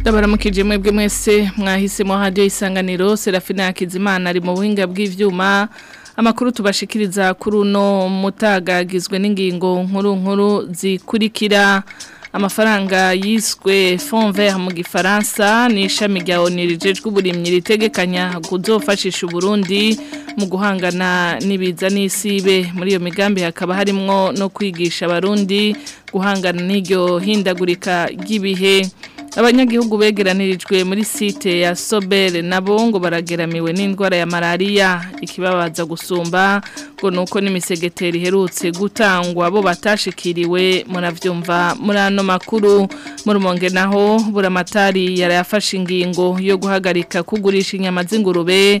ndabaramukije mwebwe mwese mwahisemo hadiyo isanganiro serafina yakizimana ari mu buhinga bw'ibyuma amakuru tubashikiriza kuri uno mutagagizwe n'ingingo nkuru nkuru zikurikira amafaranga yiswe vert mu gifaransa ni ishami rya onirije ry'uburimyi ritegekanya kuzofashisha uburundi mu guhangana n'ibiza n'isibe muri iyo migambi hakaba harimo no kwigisha abarundi guhangana n'iryo hindagurika ry'ibihe abanyagihugu begeranirijwe muri site ya sobere nabo ngo barageramiwe n'indwara ya malaria ikibabaza gusumba ngo nuko n'imisegeteri iherutse gutangwa bo batashikiriwe murabyumva muri ano makuru muri umonge naho buramatari yarayafashe ingingo yo guhagarika kugurisha inyama z'ingurube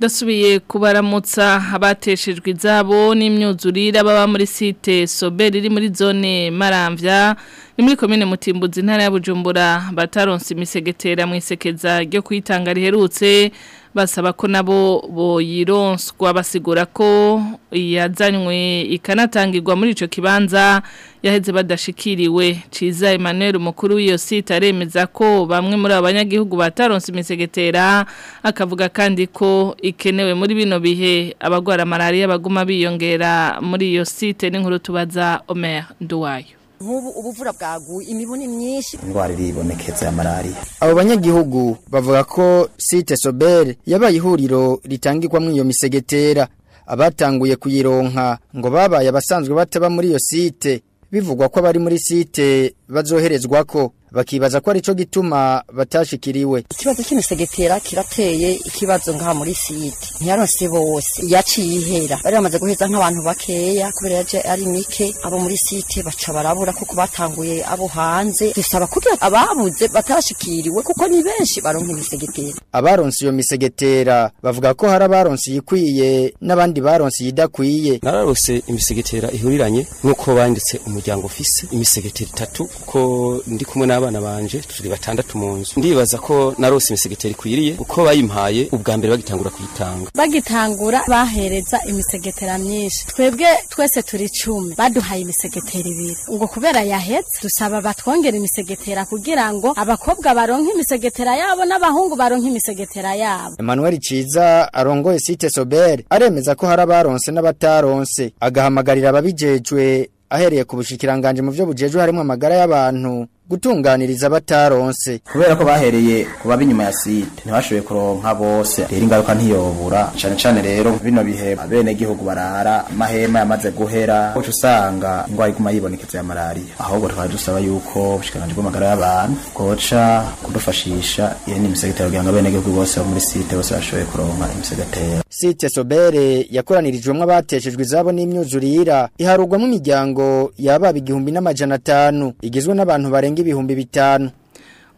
dasubiye kubaramutsa abateshejwe izabo n’imyuzurira baba muri site Sober iri muri zone Maramvya ni muri komine Mutimbuzi intara ya Bujumbura bataronse imisegetera mu isekeza ryo kuyitanga riherutse basaba ko nabo boyironswa basigura ko yazanywe ikanatangirwa muri icyo kibanza yaheze badashikiriwe ciza Emmanuel mukuru w'iyo site aremeza ko bamwe muri abanyagihugu bataronse imisegetera akavuga kandi ko ikenewe muri bino bihe abagwara malaria baguma biyongera muri iyo site n'inkuru tubaza Omer Nduwayo nk'ubu ubuvura bwaguye imibuni myinshi indwara iriboneketse ya malariya abo banyagihugu bavuga ko site sobere yabaye ihuriro ritangirwamo iyo misegetera abatanguye kuyironka ngo babaye abasanzwe bataba muri iyo site bivugwa ko abari muri site bazoherezwa ko bakibaza ko aricyo gituma batashikiriwe ikibazo cy'imisegitera kirateye ikibazo ngaha muri site ntiyaronse bose yaciye ihera bari bamaze guheza nk'abantu bakeya kubera yaje ari mike abo muri site baca barabura kuko batanguye abo hanze dusaba kugira ababuze batashikiriwe kuko ni benshi baronka imisegetera abaronse iyo misegetera bavuga ko hari abaronse iyikwiye n'abandi baronse idakwiye nararose imisegetera ihuriranye nk'uko banditse umuryango ufise imisegetera itatu kuko ndi kumwe n'abana banje turi batandatu mu nzu ndibaza ko narose imisegeteri ikwiriye kuko bayimpaye ubwa mbere bagitangura kuyitanga bagitangura bahereza imisegetera myinshi twebwe twese turi icumi baduhaye imisegeteri ibiri ngo kubera yahetse dusaba batwongere imisegetera kugira ngo abakobwa baronke imisegetera yabo n'abahungu baronke imisegetera yabo Emmanuel Ciza arongoye site Soberi aremeza ko hari abaronse n'abataronse agahamagarira ababijejwe ahereye ku bushikiranganje mu byo bujejwe harimo amagara y'abantu gutunganiriza bataronse kubera ko bahereye kuba binyuma ya site ntibashoboye kuronka bose rero ingaruka ntiyobura cyane cyane rero bino bihe abene gihugu barara amahema yamaze guhera uca usanga ingwara iguma yibonekeza ya malariya ahubwo tukaba dusaba yuko ubushikiranganje bw'amagara y'abantu koca kudufashisha iyo ni imisegetero kugira ngo abene gihugu bose bo muri site bose bashoboye kuronka imisegetero site sobere yakoranirijwemo abateshejwe izabo n'imyuzurira iharugwamo imiryango yababa igihumbi n'amajana atanu igizwe n'abantu barenga barenga ibihumbi bitanu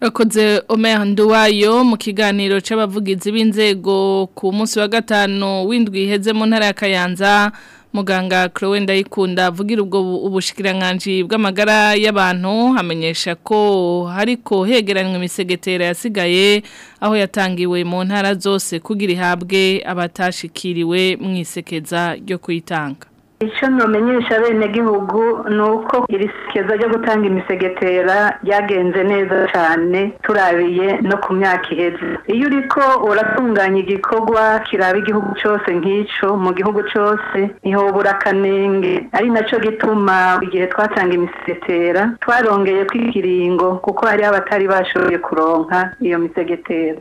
Rakoze Omer Nduwayo mu kiganiro c'abavugizi b'inzego ku munsi wa gatano windwi heze mu ntara ya Kayanza muganga Chloe Ndayikunda avugira ubwo ubushikiranganje bw'amagara y'abantu hamenyesha ko hariko hegeranywe imisegetera yasigaye aho yatangiwe mu ntara zose kugira ihabwe abatashikiriwe mu isekeza ryo kuyitanga icyo namenyesha bene ni uko iri sikeza ryo gutanga imisegetera ryagenze neza cyane turabiye no ku myaka iheze iyo uri ko uratunganya igikorwa kiraba igihugu cyose nk'icyo mu gihugu cyose niho burakanenge ari nacyo gituma igihe twatanga imisegetera twarongeye kw'ikiringo kuko hariho abatari bashoboye kuronka iyo misegetera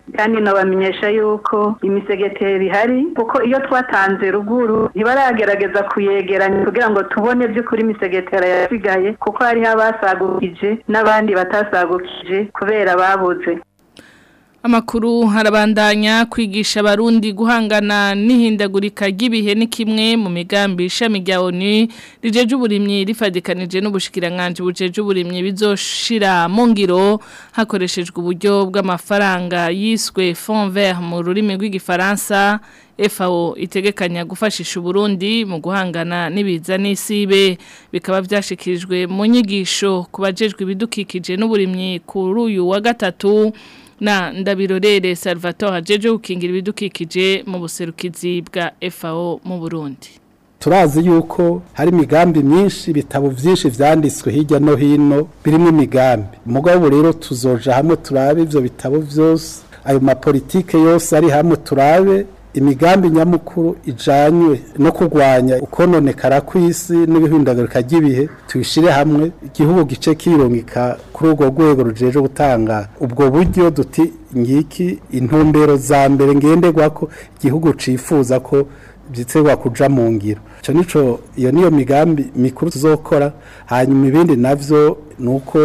kandi nabamenyesha yuko imisegetera ihari kuko iyo twatanze ruguru ntibaragerageza kuyegeranya kugira ngo tubone by'ukuri imisegetera yasigaye kuko hariho abasagurije n'abandi batasagukije kubera babuze amakuru harabandanya kwigisha abarundi guhangana n'ihindagurika ry'ibihe ni kimwe mu migambi ishami rya ONU rijeje uburimyi rifadikanije n'ubushikiranganji bujeje uburimyi bizoshira mu ngiro hakoreshejwe uburyo bw'amafaranga yiswe Fond Vert mu rurimi rw'igifaransa FAO itegekanya gufashisha Burundi mu guhangana n'ibiza n'isibe bikaba byashikirijwe mu nyigisho kubajejwe ibidukikije n'uburimyi kuri uyu wa gatatu na ndabirorere Salvatore hajeje gukingira ibidukikije mu buserukizi bwa FAO mu Burundi turazi yuko hari imigambi myinshi bitabo byinshi byanditswe hirya no hino birimo imigambi umugabo rero tuzoja hamwe turabe ibyo bitabo byose ayo mapolitike yose ari hamwe turabe imigambi nyamukuru ijyanywe no kurwanya ukononekara kw'isi n'ibihindagurika ry'ibihe tubishyire hamwe igihugu gice kirungika kuri ubwo rwego rujeje gutanga ubwo buryo duti ngiki intumbero za mbere ngenderwa ko igihugu cifuza ko byitserwa kuja mu ngiro icyo nico iyo niyo migambi mikuru tuzokora hanyuma ibindi navyo nuko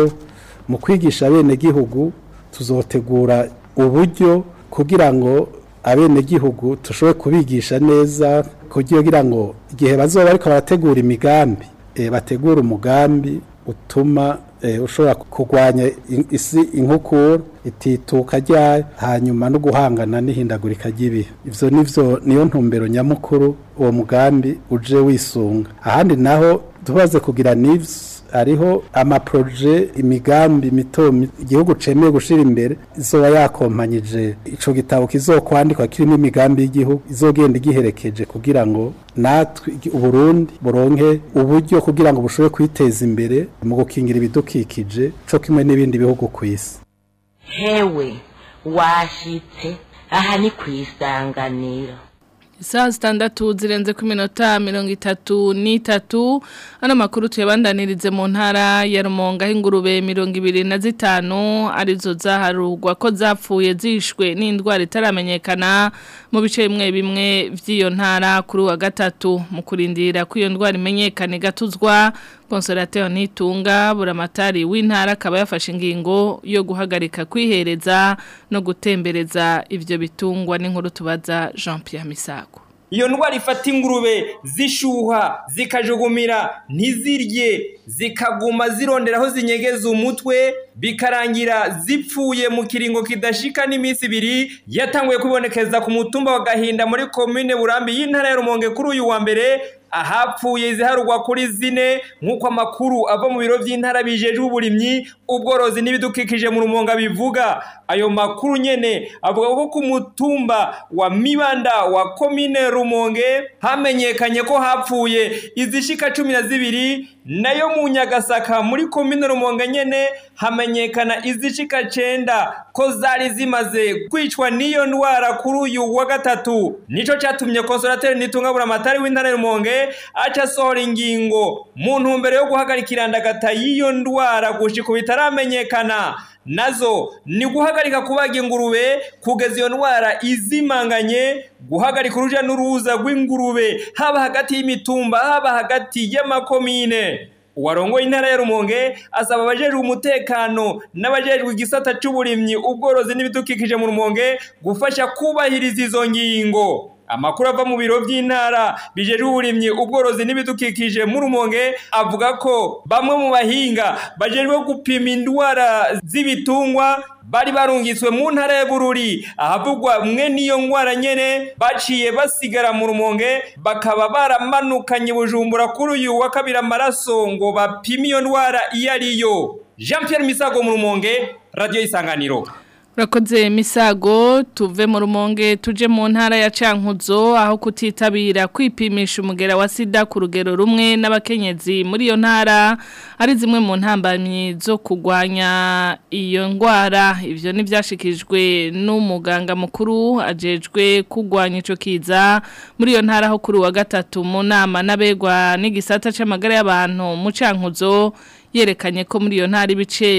mu kwigisha bene gihugu tuzotegura uburyo kugira ngo abenegihugu dushobore kubigisha neza kugira ngo igihe bazoba ariko barategura imigambi eh, bategura umugambi utuma eh, ushobora kugwanya isi inkukura itituka ryayo hanyuma no guhangana n'ihindagurika ry'ibihe ibyo nibyo niyo ntumbero nyamukuru uwo mugambi uje wisunga ahandi naho tubaze kugira nibyo hariho amaporoje imigambi mito igihugu cemeye gushira imbere izoba yakompanyije ico gitabo kizokwandikwa kirimo imigambi y'igihugu izogenda igiherekeje kugira ngo natwe uburundi buronke uburyo kugira ngo bushobore kwiteza imbere mu gukingira ibidukikije co kimwe n'ibindi bihugu ku isi hewe washitse aha ni ku Saa zitandatu zirenze ku minota mirongo itatu n'itatu ano makuru tuyabandanirize mu ntara ya rumonga h'ingurube mirongo ibiri na zitanu arizo zaharurwa ko zapfuye zishwe n'indwara itaramenyekana mu bice bimwe bimwe by'iyo ntara kuri wa gatatu mu kurindira ko iyo ndwara imenyekane gatuzwa Consolation nitunga buramatari w'intara akaba yafashe ingingo yo guhagarika kwihereza no gutembereza ivyo bitungwa n'inkuru tubaza Jean Pierre Misako iyo ndwara ifata ingurube zishyuha zikajugumira ntizirye zikaguma zirondera aho zinyegeza umutwe bikarangira zipfuye mu kiringo kidashika n'iminsi ibiri yatanguye kubonekeza ku mutumba wa gahinda muri komine burambi y'intara ya rumonge kuri uyu wa mbere ahapfuye ziharugwa kuri zine nk'uko amakuru ava mu biro by'intara bijejwe uburimyi ubworozi n'ibidukikije mu rumonga bivuga ayo makuru nyene avuga ko ku mutumba wa mibanda wa komine rumonge hamenyekanye ko hapfuye izishika cumi na zibiri nayo mu nyagasaka muri komine rumonge nyene hamenye hamenyekana izicika cyenda ko zari zimaze kwicwa n'iyo ndwara kuri uyu wa gatatu nicyo cyatumye konsorateri nitungabura amatari w'intara y'umonge aca asohora ingingo mu ntumbero yo guhagarika irandagata y'iyo ndwara gushika bitaramenyekana nazo ni guhagarika kubaga ingurube kugeza iyo ndwara izimanganye guhagarika uruja n'uruza rw'ingurube haba hagati y'imitumba haba hagati y'amakomine uwarongoye intara ya rumonge asaba abajejwe umutekano n'abajejwe igisata cy'uburimyi ubworozi n'ibidukikije mu rumonge gufasha kubahiriza izo ngingo amakuru ava mu biro by'intara bijejwe uburimyi ubworozi n'ibidukikije mu rumonge avuga ko bamwe mu bahinga bajejwe gupima indwara z'ibitungwa bari barungiswe mu ntara ya Bururi ahavugwa mwe niyo ndwara nyene baciye basigara mu rumonge bakaba baramanukanye bujumbura kuri uyu wa kabiri amaraso ngo bapime iyo ndwara iyo ari yo Jean Pierre Misago mu rumonge Radio Isanganiro urakoze misago tuve mu rumonge tuje mu ntara ya cankuzo aho kutitabira kwipimisha umugera wa sida ku rugero rumwe n'abakenyezi muri iyo ntara ari zimwe mu ntambamyi zo kugwanya iyo ndwara ibyo ntibyashikijwe n'umuganga mukuru ajejwe kurwanya icyo kiza muri iyo ntara aho kuri uwa gatatu mu nama n'abegwa n'igisata cy'amagara y'abantu mu cankuzo yerekanye ko muri iyo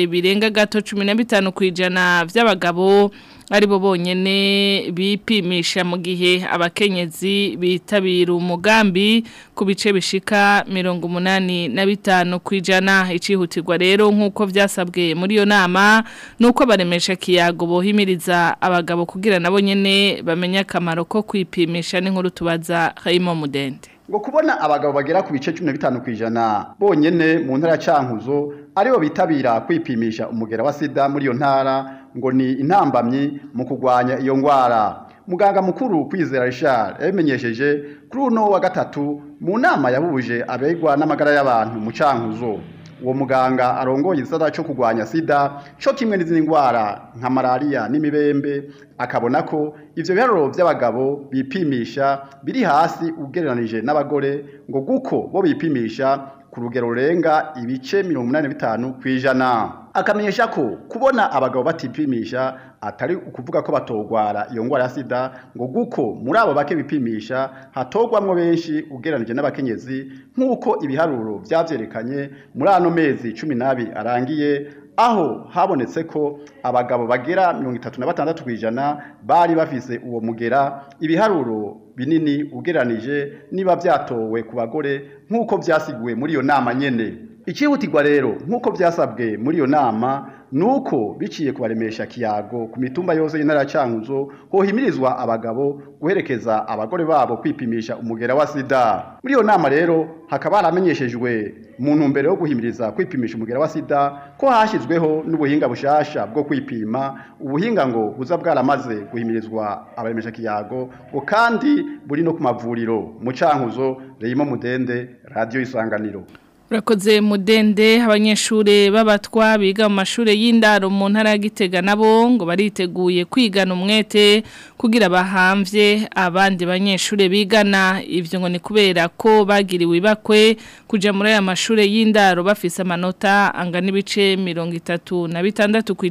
birenga gato cumi na bitanu ku ijana by'abagabo aribo bonyine bipimisha mu gihe abakenyezi bitabira umugambi ku bice bishika mirongo umunani na bitanu ku ijana icihutirwa rero nk'uko byasabwe muri iyo nama ni uko baremesha kiyago bohimiriza abagabo kugira na nyine bamenye akamaro ko kwipimisha n'inkuru tubaza harimo mudende ngo kubona abagabo bagera ku bice cumi na bitanu ku ijana bonyine mu ntara ya cankuzo aribo bitabira kwipimisha umugera wa sida muri iyo ntara ngo ni intambamyi mu kurwanya iyo ndwara muganga mukuru kwizera Richard yabimenyesheje kuri uno wa gatatu mu nama yabuje abegwa n'amagara y'abantu mu cankuzo uwo muganga arongoye igisata cyo kurwanya sida cyo kimwe n'izindi ndwara nka malariya n'imibembe akabona ko ibyo biharuro by'abagabo bipimisha biri hasi ugereranije n'abagore ngo guko bo bipimisha ku rugero rurenga ibice mirongo inani na bitanu ku ijana akamenyesha ko kubona abagabo batipimisha atari ukuvuga ko batogwara iyo ndwara ya sida ngo guko muri abo bake bipimisha hatogwamo benshi ugereranije n'abakenyezi nk'uko ibiharuro byabyerekanye muri ano mezi cumi n'abiri arangiye aho habonetse ko abagabo bagera mirongo itatu na batandatu ku ijana bari bafise uwo mugera ibiharuro binini ugereranije niba byatowe ku bagore nk'uko byasiguwe muri iyo nama nyene icyihutirwa rero nk'uko byasabwe muri iyo nama ni uko biciye kubaremesha kiyago ku mitumba yose y'intara ya cyanguzo hohimirizwa abagabo guherekeza abagore babo kwipimisha umugera wa sida muri iyo nama rero hakaba haramenyeshejwe mu ntumbero yo guhimiriza kwipimisha umugera wa sida ko hashyizweho n'ubuhinga bushasha bwo kwipima ubuhinga ngo buza bwaramaze guhimirizwa abaremesha kiyago ngo kandi buri no ku mavuriro mu cyanguzo reyimo mudende radiyo isanganiro urakoze mudende abanyeshuri b'abatwa biga mu mashuri y'indaro mu ntara ya gitega nabo ngo bariteguye kwigana umwete kugira bahambye abandi banyeshuri bigana ibyo ngo ni kubera ko bagiriwe ibakwe kujya muri aya mashuri y'indaro bafise amanota angana ibice mirongo itatu na bitandatu ku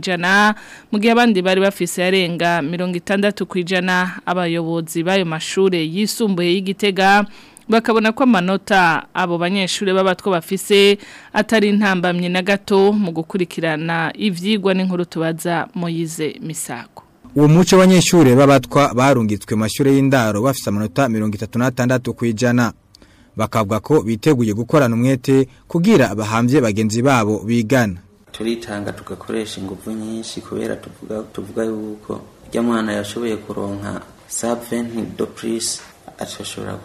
mu gihe abandi bari bafise arenga mirongo itandatu ku abayobozi b'ayo mashuri yisumbuye y'igitega bakabona ko amanota abo banyeshuri b'abatwo bafise atari intambamye na gato mu gukurikirana ibyigwa n'inkuru tubaza muyize misako uwo muco abanyeshuri b'abatwa barungitswe mashure y'indaro bafise amanota mirongo itatu n'atandatu ku ijana bakavuga ko biteguye gukorana umwete kugira abahambye bagenzi babo bigana turitanga tugakoresha ingufu nyinshi kubera tuvuga tuvuga yuko ujya mwana yashoboye kuronka saventi do purisi ashobora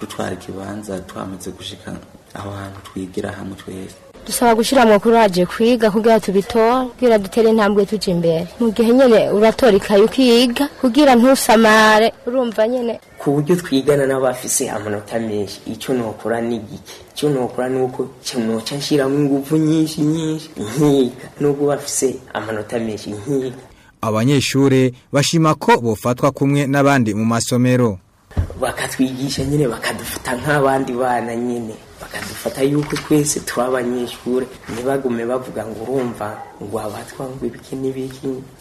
dutwara ikibanza twamaze gushika aho hantu twigira hamwe twese dusaba gushyira amakuru hagiye kwiga kugira tubitore kugira dutere intambwe tujya imbere mu gihe nyine uratora ukiga kugira ntusamare urumva nyine ku buryo twigana n'abafise amanota menshi icyo nokora ni gike icyo nokora ni uko noca nshyiramo ingufu nyinshi nyinshi nkiga nubwo bafise amanota menshi nkiga abanyeshuri bashima ko bufatwa kumwe n'abandi mu masomero bakatwigisha nyine bakadufata nk'abandi bana nyine bakadufata yuko twese tw'abanyeshuri ntibagume bavuga ngo urumva ngo abatwa ngo ibiki n'ibiki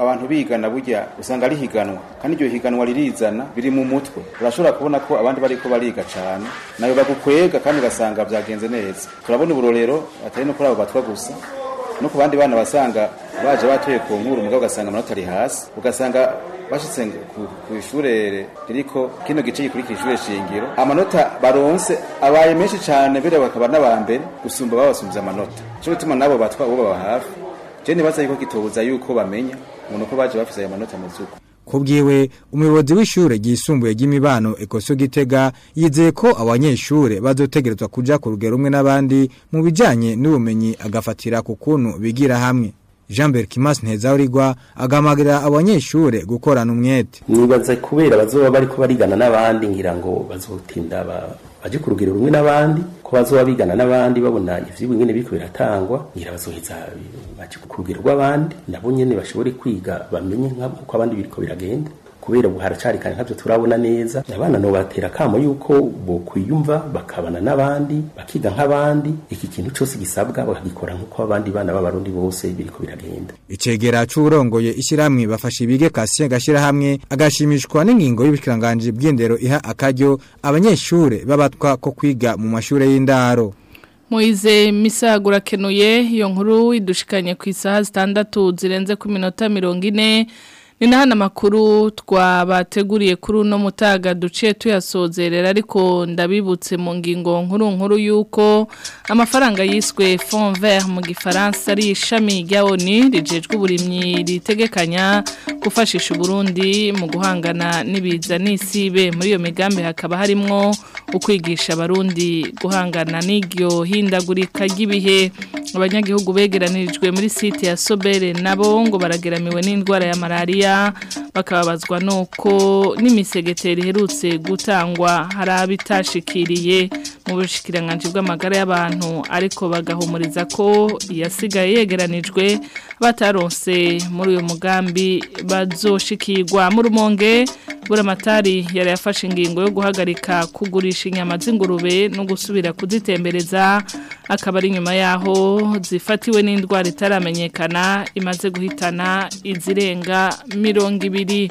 abantu bigana burya usanga ari higanwa kandi iryo higanwa ririzana biri mu mutwe urashobora kubona ko abandi bariko bariga cyane nayo bagukwega kandi ugasanga byagenze neza turabona uburorero atari no kuri abo batwa gusa no ku bandi bana basanga baje batuye ku nkuru mugabo ugasanga amanota ari hasi ugasanga bashitse ku ishure ririko kino gice gikurikira ishure shingiro amanota baronse abaye menshi cyane mbere bakaba n'aba gusumba babasumbye amanota cyo gutuma nabo batwa uwo baba hafi je nibaza yuko kitobuza yuko bamenya ngo uko baje bafise ayo manota amazuko kubwiwe umuyobozi w'ishure ryisumbuye ry'imibano ekoso gitega yizeye ko abanyeshure bazotegerezwa kuja ku rugero rumwe n'abandi mu bijanye n'ubumenyi agafatira ku kuntu bigira hamwe jean bert kimas ntezawurigwa agamagarira abanyeshure gukorana umwete nibaza kubera bazoba bariko barigana n'abandi ngira ngo bazotinda baje ku rugero rumwe n'abandi kuko bazoba bigana n'abandi babona ivyigwa ingene biriko biratangwa ngira bazoheza abandi nabo nyene bashobore kwiga bamenye nk'uko abandi biriko biragenda kubera ubu haracarikana nkabyo turabona neza abana no batera akamo yuko bo bokwiyumva bakabana n'abandi bakiga nk'abandi iki kintu cyose gisabwa bagikora nk'uko abandi bana b'abarundi bose biriko biragenda icegera c'urongoye ishyirahamwe bafashe ibige kasiye gashyirahamwe agashimishwa n'ingingo y'ubushikiranganje bw'indero iha akaryo abanyeshuri babatwa ko kwiga mu mashuri y'indaro Muize misagura kenuye iyo nkuru idushikanye ku isaha zitandatu zirenze ku minota mirongo ine ni na hano amakuru twabateguriye kuri no mutaga duciye tuyasozerera ariko ndabibutse mu ngingo nkuru nkuru y'uko amafaranga yiswe fond vert mu gifaransa ari ishami rya oni rijejwe uburimyi ritegekanya gufashisha uburundi mu guhangana n'ibiza n'isibe muri iyo migambi hakaba harimo ukwigisha abarundi guhangana n'iryo hindagurika ry'ibihe abanyagihugu begeranirijwe muri site ya sobere nabo ngo barageramiwe n'indwara ya malariya Libya bakababazwa nuko n'imisegeteri iherutse gutangwa hari abitashikiriye mu bushikiranganji bw'amagara y'abantu ariko bagahumuriza ko yasigaye yegeranijwe bataronse muri uyu mugambi bazoshikirwa mu rumonge buramatari yari yafashe ingingo yo guhagarika kugurisha inyama z'ingurube no gusubira kuzitembereza akaba ari nyuma yaho zifatiwe n'indwara itaramenyekana imaze guhitana izirenga mirongo ibiri